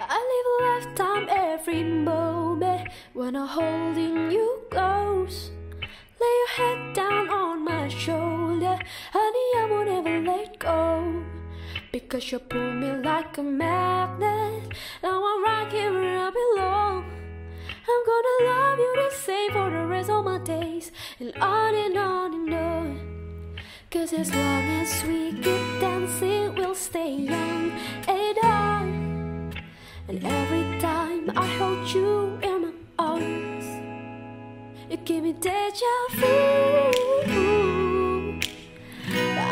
I live a lifetime every moment when I'm holding you close. Lay your head down on my shoulder, honey, I won't ever let go. Because you pull me like a magnet. Now I'm right here where I belong. I'm gonna love you the same for the rest of my days, and on and on and on. Cause as long as we keep me deja vu.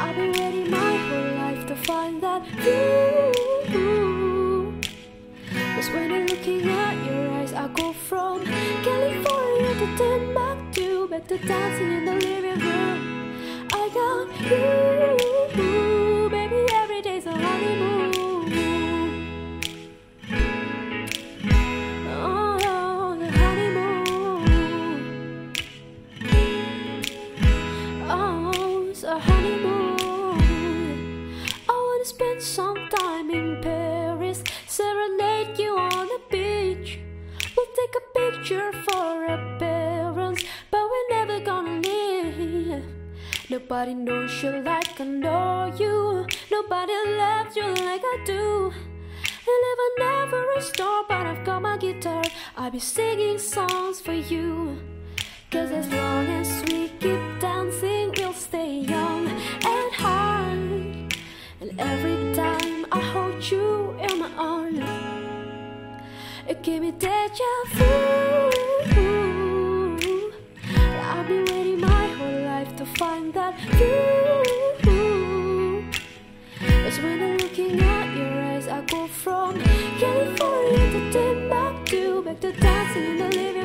I've been waiting my whole life to find that view. Cause when I'm looking at your eyes, I go from California to Timbuktu, back to dancing in the living room. I got you, spend some time in Paris, serenade you on the beach. We'll take a picture for our parents, but we're never gonna leave. Nobody knows you like I know you. Nobody loves you like I do. And I live never a store, but I've got my guitar. I'll be singing songs for you. Cause as long as we keep dancing, It gave me déjà vu. I've been waiting my whole life to find that you It's when I'm looking at your eyes I go from California to Timbuktu Back to dancing in the living room.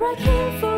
Right I for from.